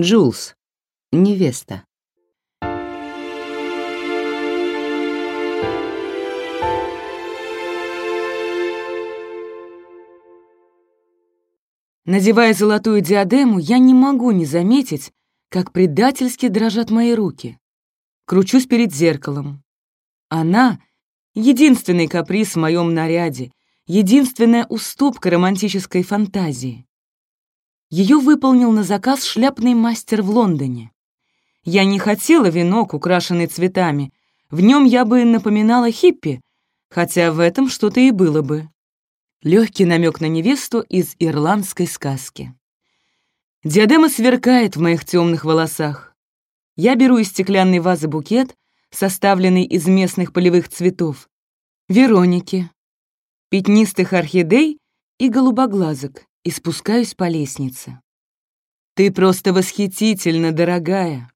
Джулс. Невеста. Надевая золотую диадему, я не могу не заметить, как предательски дрожат мои руки. Кручусь перед зеркалом. Она — единственный каприз в моем наряде, единственная уступка романтической фантазии. Ее выполнил на заказ шляпный мастер в Лондоне. Я не хотела венок, украшенный цветами. В нем я бы напоминала хиппи, хотя в этом что-то и было бы. Легкий намек на невесту из ирландской сказки. Диадема сверкает в моих темных волосах. Я беру из стеклянной вазы букет, составленный из местных полевых цветов, Вероники, пятнистых орхидей и голубоглазок, и спускаюсь по лестнице. «Ты просто восхитительно, дорогая!»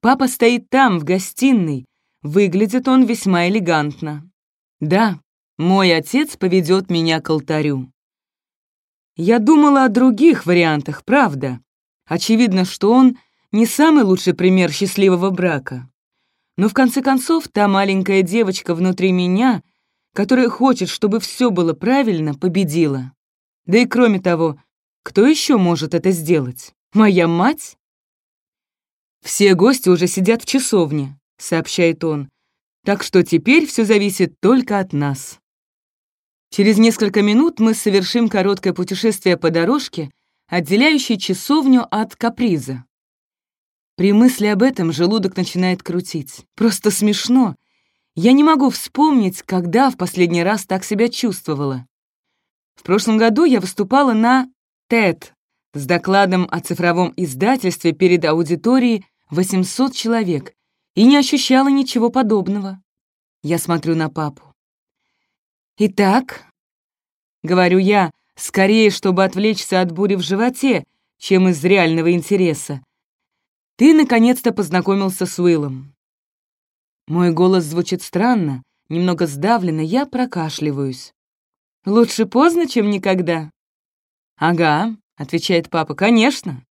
Папа стоит там, в гостиной. Выглядит он весьма элегантно. Да, мой отец поведет меня к алтарю. Я думала о других вариантах, правда. Очевидно, что он не самый лучший пример счастливого брака. Но в конце концов, та маленькая девочка внутри меня, которая хочет, чтобы все было правильно, победила. Да и кроме того, кто еще может это сделать? Моя мать? «Все гости уже сидят в часовне», — сообщает он. «Так что теперь все зависит только от нас». Через несколько минут мы совершим короткое путешествие по дорожке, отделяющей часовню от каприза. При мысли об этом желудок начинает крутить. Просто смешно. Я не могу вспомнить, когда в последний раз так себя чувствовала. В прошлом году я выступала на TED с докладом о цифровом издательстве перед аудиторией 800 человек и не ощущала ничего подобного. Я смотрю на папу. «Итак», — говорю я, скорее, чтобы отвлечься от бури в животе, чем из реального интереса, «ты наконец-то познакомился с Уиллом». Мой голос звучит странно, немного сдавленно, я прокашливаюсь. «Лучше поздно, чем никогда». «Ага», — отвечает папа, — «конечно».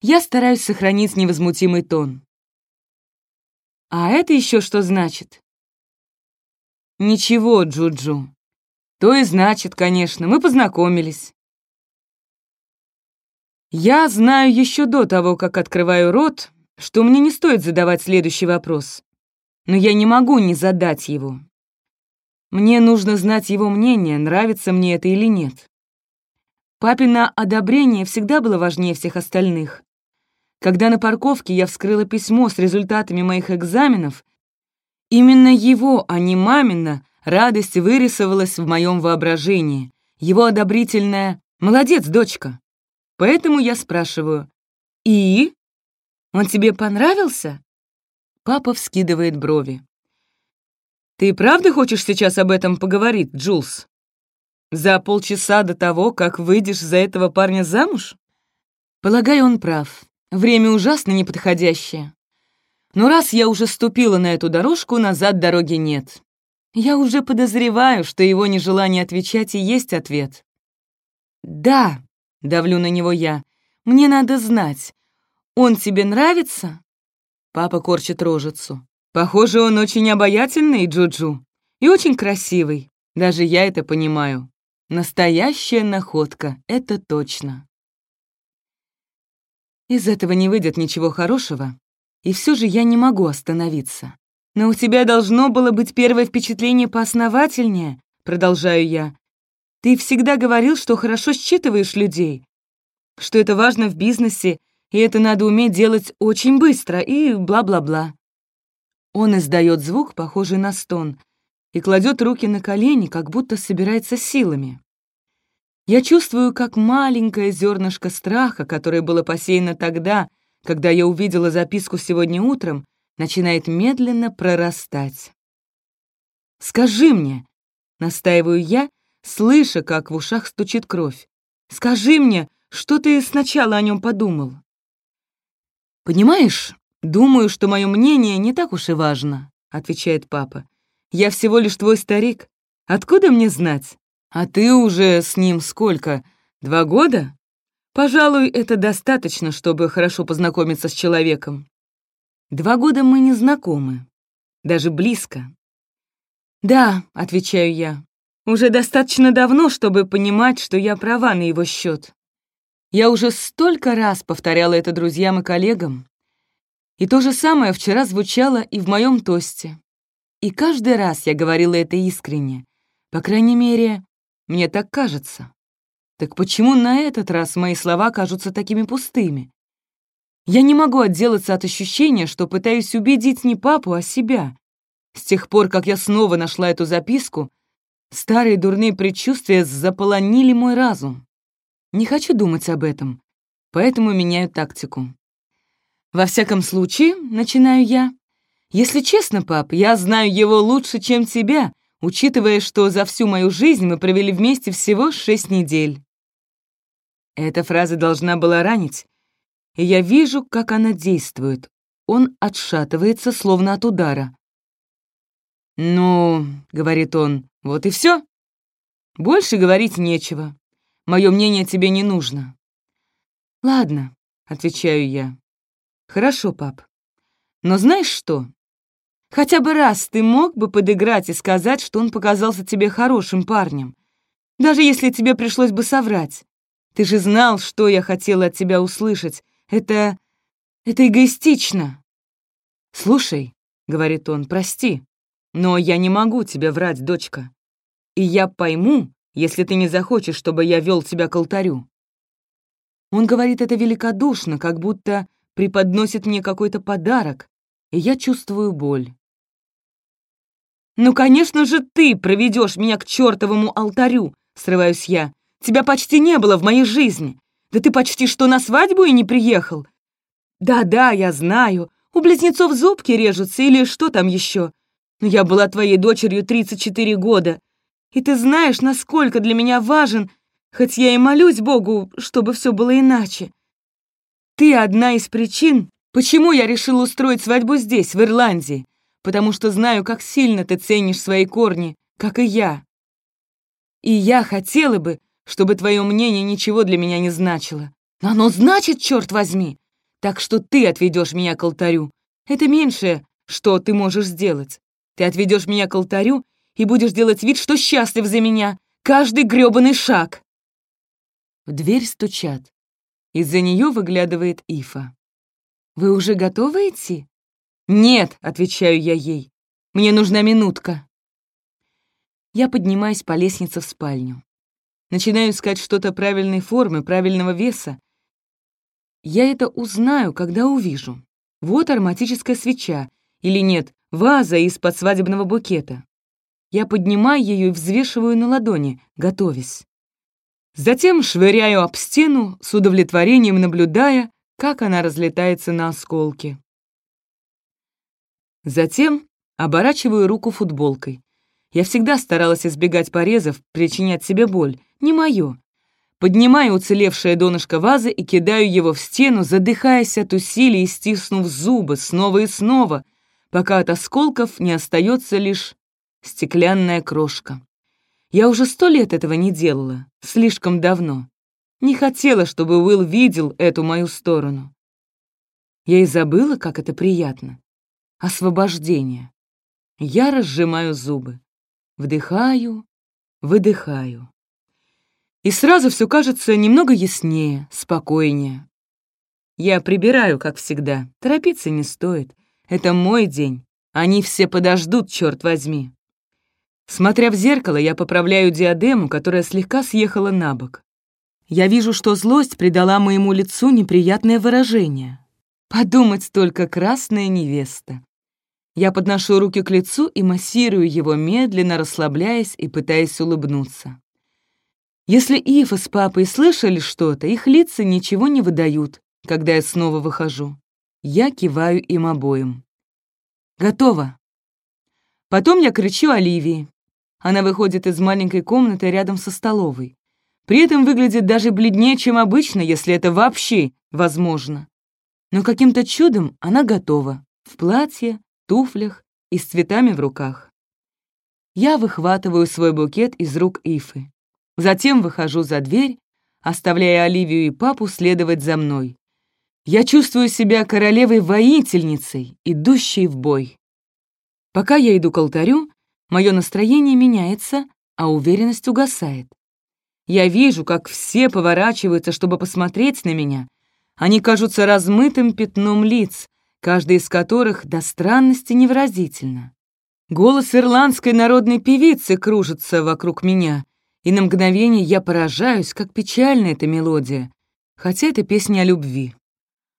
Я стараюсь сохранить невозмутимый тон. «А это еще что значит?» «Ничего, Джуджу. То и значит, конечно, мы познакомились». Я знаю еще до того, как открываю рот, что мне не стоит задавать следующий вопрос. Но я не могу не задать его. Мне нужно знать его мнение, нравится мне это или нет. Папина одобрение всегда было важнее всех остальных. Когда на парковке я вскрыла письмо с результатами моих экзаменов, Именно его, а не мамина, радость вырисовалась в моем воображении. Его одобрительная «Молодец, дочка». Поэтому я спрашиваю «И? Он тебе понравился?» Папа вскидывает брови. «Ты правда хочешь сейчас об этом поговорить, Джулс? За полчаса до того, как выйдешь за этого парня замуж?» Полагаю, он прав. Время ужасно неподходящее. Но раз я уже ступила на эту дорожку, назад дороги нет. Я уже подозреваю, что его нежелание отвечать и есть ответ. «Да», — давлю на него я, — «мне надо знать, он тебе нравится?» Папа корчит рожицу. «Похоже, он очень обаятельный, Джуджу, и очень красивый. Даже я это понимаю. Настоящая находка, это точно». Из этого не выйдет ничего хорошего, и все же я не могу остановиться. «Но у тебя должно было быть первое впечатление поосновательнее», — продолжаю я. «Ты всегда говорил, что хорошо считываешь людей, что это важно в бизнесе, и это надо уметь делать очень быстро, и бла-бла-бла». Он издает звук, похожий на стон, и кладет руки на колени, как будто собирается силами. Я чувствую, как маленькое зернышко страха, которое было посеяно тогда, когда я увидела записку сегодня утром, начинает медленно прорастать. «Скажи мне», — настаиваю я, слыша, как в ушах стучит кровь, «скажи мне, что ты сначала о нем подумал?» «Понимаешь, думаю, что мое мнение не так уж и важно», — отвечает папа. «Я всего лишь твой старик. Откуда мне знать? А ты уже с ним сколько? Два года?» Пожалуй, это достаточно, чтобы хорошо познакомиться с человеком. Два года мы не знакомы, даже близко. «Да», — отвечаю я, — «уже достаточно давно, чтобы понимать, что я права на его счет. Я уже столько раз повторяла это друзьям и коллегам. И то же самое вчера звучало и в моем тосте. И каждый раз я говорила это искренне. По крайней мере, мне так кажется. Так почему на этот раз мои слова кажутся такими пустыми? Я не могу отделаться от ощущения, что пытаюсь убедить не папу, а себя. С тех пор, как я снова нашла эту записку, старые дурные предчувствия заполонили мой разум. Не хочу думать об этом, поэтому меняю тактику. Во всяком случае, начинаю я. Если честно, пап, я знаю его лучше, чем тебя, учитывая, что за всю мою жизнь мы провели вместе всего шесть недель. Эта фраза должна была ранить, и я вижу, как она действует. Он отшатывается, словно от удара. «Ну, — говорит он, — вот и все. Больше говорить нечего. Мое мнение тебе не нужно». «Ладно», — отвечаю я. «Хорошо, пап. Но знаешь что? Хотя бы раз ты мог бы подыграть и сказать, что он показался тебе хорошим парнем, даже если тебе пришлось бы соврать. Ты же знал, что я хотела от тебя услышать. Это... это эгоистично». «Слушай», — говорит он, — «прости, но я не могу тебе врать, дочка. И я пойму, если ты не захочешь, чтобы я вел тебя к алтарю». Он говорит это великодушно, как будто преподносит мне какой-то подарок, и я чувствую боль. «Ну, конечно же, ты проведешь меня к чертовому алтарю!» — срываюсь я. «Тебя почти не было в моей жизни. Да ты почти что на свадьбу и не приехал. Да-да, я знаю, у близнецов зубки режутся или что там еще. Но я была твоей дочерью 34 года, и ты знаешь, насколько для меня важен, хоть я и молюсь Богу, чтобы все было иначе. Ты одна из причин, почему я решил устроить свадьбу здесь, в Ирландии, потому что знаю, как сильно ты ценишь свои корни, как и я. И я хотела бы, чтобы твое мнение ничего для меня не значило. Но оно значит, черт возьми. Так что ты отведешь меня к алтарю. Это меньшее, что ты можешь сделать. Ты отведешь меня к алтарю и будешь делать вид, что счастлив за меня. Каждый грёбаный шаг. В дверь стучат. Из-за нее выглядывает Ифа. «Вы уже готовы идти?» «Нет», — отвечаю я ей. «Мне нужна минутка». Я поднимаюсь по лестнице в спальню. Начинаю искать что-то правильной формы, правильного веса. Я это узнаю, когда увижу. Вот ароматическая свеча. Или нет, ваза из-под свадебного букета. Я поднимаю ее и взвешиваю на ладони, готовясь. Затем швыряю об стену, с удовлетворением наблюдая, как она разлетается на осколки. Затем оборачиваю руку футболкой. Я всегда старалась избегать порезов, причинять себе боль. Не мое. Поднимаю уцелевшее донышко вазы и кидаю его в стену, задыхаясь от усилий и стиснув зубы снова и снова — пока от осколков не остается лишь стеклянная крошка. Я уже сто лет этого не делала, слишком давно. Не хотела, чтобы Уилл видел эту мою сторону. Я и забыла, как это приятно. Освобождение. Я разжимаю зубы. Вдыхаю, выдыхаю. И сразу все кажется немного яснее, спокойнее. Я прибираю, как всегда. Торопиться не стоит. Это мой день. Они все подождут, черт возьми. Смотря в зеркало, я поправляю диадему, которая слегка съехала на бок. Я вижу, что злость придала моему лицу неприятное выражение. Подумать только красная невеста. Я подношу руки к лицу и массирую его, медленно расслабляясь и пытаясь улыбнуться. Если Ифа с папой слышали что-то, их лица ничего не выдают, когда я снова выхожу. Я киваю им обоим. «Готово!» Потом я кричу Оливии. Она выходит из маленькой комнаты рядом со столовой. При этом выглядит даже бледнее, чем обычно, если это вообще возможно. Но каким-то чудом она готова. В платье, туфлях и с цветами в руках. Я выхватываю свой букет из рук Ифы. Затем выхожу за дверь, оставляя Оливию и папу следовать за мной. Я чувствую себя королевой-воительницей, идущей в бой. Пока я иду к алтарю, мое настроение меняется, а уверенность угасает. Я вижу, как все поворачиваются, чтобы посмотреть на меня. Они кажутся размытым пятном лиц, каждый из которых до странности невыразительно. Голос ирландской народной певицы кружится вокруг меня, и на мгновение я поражаюсь, как печальна эта мелодия, хотя это песня о любви.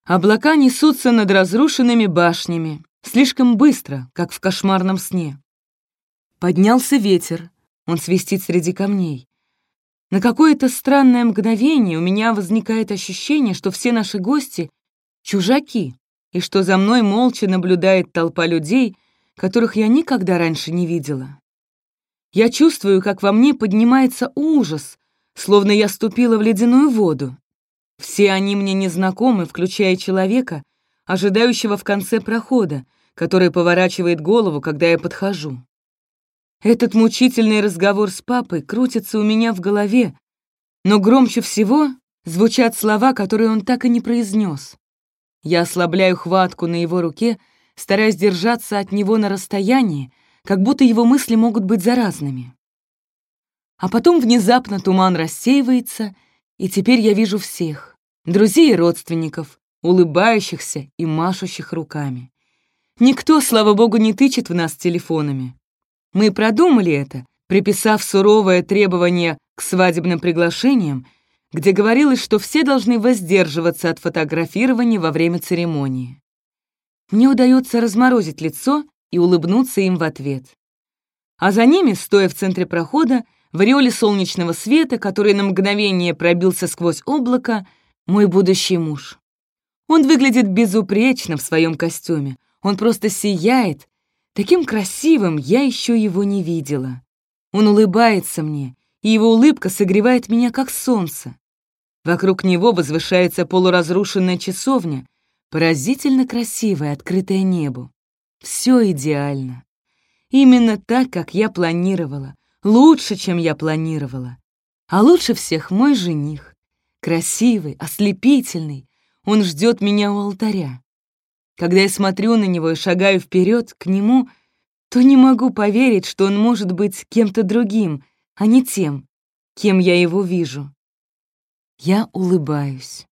Облака несутся над разрушенными башнями, слишком быстро, как в кошмарном сне. Поднялся ветер, он свистит среди камней. На какое-то странное мгновение у меня возникает ощущение, что все наши гости — чужаки, и что за мной молча наблюдает толпа людей — которых я никогда раньше не видела. Я чувствую, как во мне поднимается ужас, словно я ступила в ледяную воду. Все они мне незнакомы, включая человека, ожидающего в конце прохода, который поворачивает голову, когда я подхожу. Этот мучительный разговор с папой крутится у меня в голове, но громче всего звучат слова, которые он так и не произнес. Я ослабляю хватку на его руке, стараясь держаться от него на расстоянии, как будто его мысли могут быть заразными. А потом внезапно туман рассеивается, и теперь я вижу всех, друзей и родственников, улыбающихся и машущих руками. Никто, слава богу, не тычет в нас телефонами. Мы продумали это, приписав суровое требование к свадебным приглашениям, где говорилось, что все должны воздерживаться от фотографирования во время церемонии. Мне удается разморозить лицо и улыбнуться им в ответ. А за ними, стоя в центре прохода, в ореоле солнечного света, который на мгновение пробился сквозь облако, мой будущий муж. Он выглядит безупречно в своем костюме. Он просто сияет. Таким красивым я еще его не видела. Он улыбается мне, и его улыбка согревает меня, как солнце. Вокруг него возвышается полуразрушенная часовня, Поразительно красивое открытое небо. Все идеально. Именно так, как я планировала. Лучше, чем я планировала. А лучше всех мой жених. Красивый, ослепительный. Он ждет меня у алтаря. Когда я смотрю на него и шагаю вперед к нему, то не могу поверить, что он может быть кем-то другим, а не тем, кем я его вижу. Я улыбаюсь.